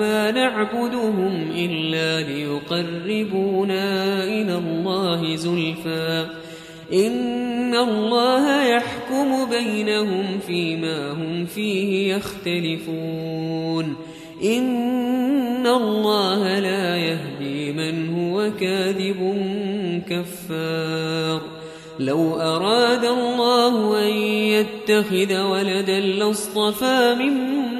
ما نعبدهم إلا ليقربونا إلى الله زلفى. إن الله يحكم بينهم فيما هم فيه يختلفون. إن الله لا يهدي من هو كاذب كفار. لو أراد الله أن يتخذ ولدا لاصطفى مما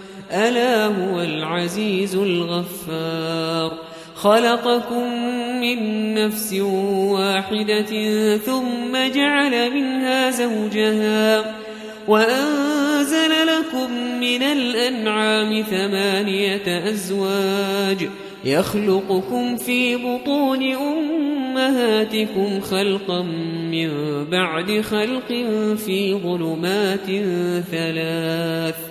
ألا هو العزيز الغفار. خلقكم من نفس واحدة ثم جعل منها زوجها وأنزل لكم من الأنعام ثمانية أزواج يخلقكم في بطون أمهاتكم خلقا من بعد خلق في ظلمات ثلاث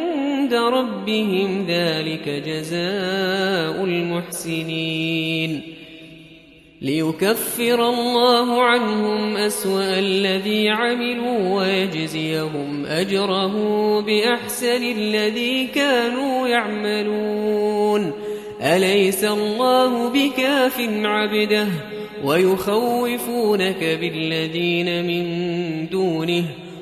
ربهم ذلك جزاء المحسنين. ليكفر الله عنهم أسوأ الذي عملوا ويجزيهم أجره بأحسن الذي كانوا يعملون. أليس الله بكاف عبده ويخوفونك بالذين من دونه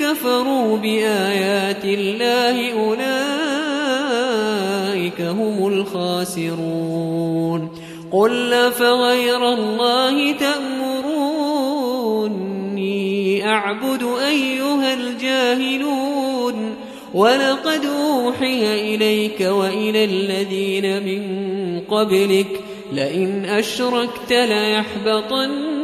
كفروا بآيات الله أولئك هم الخاسرون. قل فغير الله تأمروني أعبد أيها الجاهلون. ولقد أوحي إليك وإلى الذين من قبلك لئن أشركت ليحبطن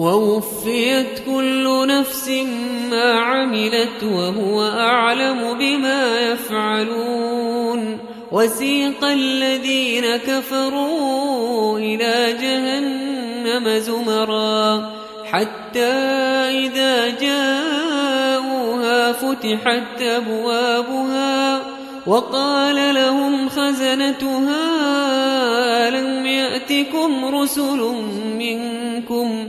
ووفيت كل نفس ما عملت وهو أعلم بما يفعلون. وسيق الذين كفروا إلى جهنم زمرا. حتى إذا جاءوها فتحت أبوابها وقال لهم خزنتها ألم يأتكم رسل منكم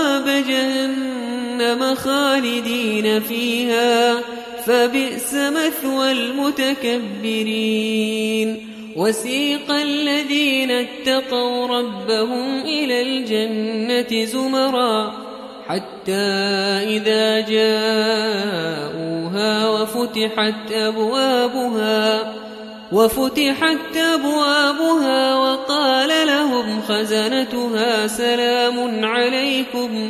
خالدين فيها فبئس مثوى المتكبرين. وسيق الذين اتقوا ربهم إلى الجنة زمرا حتى إذا جاءوها وفتحت أبوابها وفتحت أبوابها وقال لهم خزنتها سلام عليكم